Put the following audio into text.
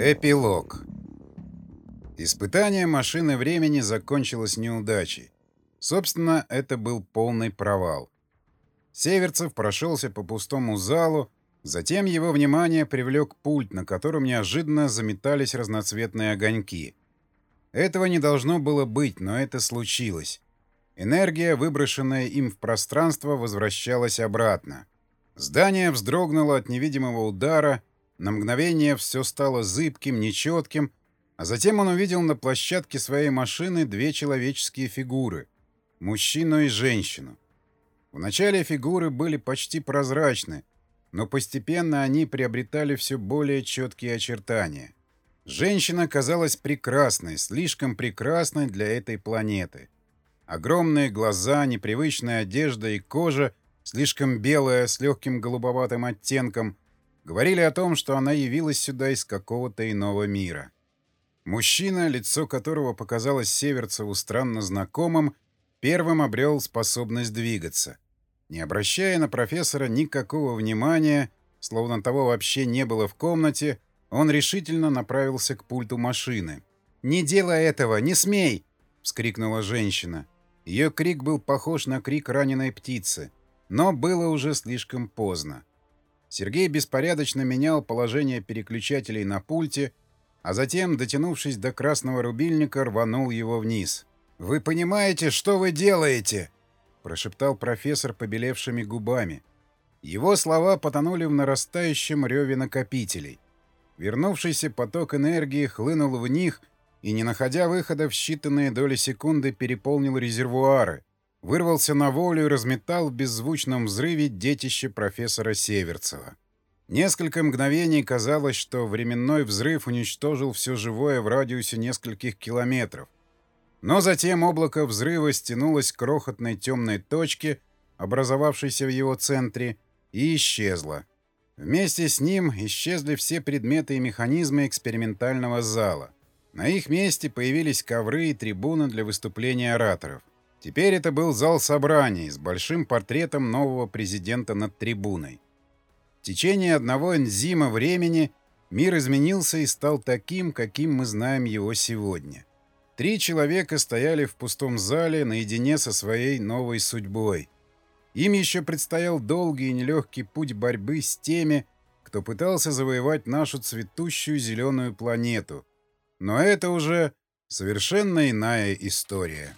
Эпилог Испытание машины времени закончилось неудачей. Собственно, это был полный провал. Северцев прошелся по пустому залу, затем его внимание привлек пульт, на котором неожиданно заметались разноцветные огоньки. Этого не должно было быть, но это случилось. Энергия, выброшенная им в пространство, возвращалась обратно. Здание вздрогнуло от невидимого удара, на мгновение все стало зыбким, нечетким, а затем он увидел на площадке своей машины две человеческие фигуры — мужчину и женщину. Вначале фигуры были почти прозрачны, но постепенно они приобретали все более четкие очертания. Женщина казалась прекрасной, слишком прекрасной для этой планеты. Огромные глаза, непривычная одежда и кожа, слишком белая, с легким голубоватым оттенком, говорили о том, что она явилась сюда из какого-то иного мира. Мужчина, лицо которого показалось Северцеву странно знакомым, первым обрел способность двигаться. Не обращая на профессора никакого внимания, словно того вообще не было в комнате, он решительно направился к пульту машины. «Не делай этого! Не смей!» — вскрикнула женщина. Ее крик был похож на крик раненой птицы, но было уже слишком поздно. Сергей беспорядочно менял положение переключателей на пульте, а затем, дотянувшись до красного рубильника, рванул его вниз. «Вы понимаете, что вы делаете?» — прошептал профессор побелевшими губами. Его слова потонули в нарастающем реве накопителей. Вернувшийся поток энергии хлынул в них и, не находя выхода в считанные доли секунды, переполнил резервуары, вырвался на волю и разметал в беззвучном взрыве детище профессора Северцева. Несколько мгновений казалось, что временной взрыв уничтожил все живое в радиусе нескольких километров. Но затем облако взрыва стянулось к крохотной темной точке, образовавшейся в его центре, и исчезло. Вместе с ним исчезли все предметы и механизмы экспериментального зала. На их месте появились ковры и трибуны для выступления ораторов. Теперь это был зал собраний с большим портретом нового президента над трибуной. В течение одного энзима времени мир изменился и стал таким, каким мы знаем его сегодня. Три человека стояли в пустом зале наедине со своей новой судьбой. Им еще предстоял долгий и нелегкий путь борьбы с теми, кто пытался завоевать нашу цветущую зеленую планету. Но это уже совершенно иная история.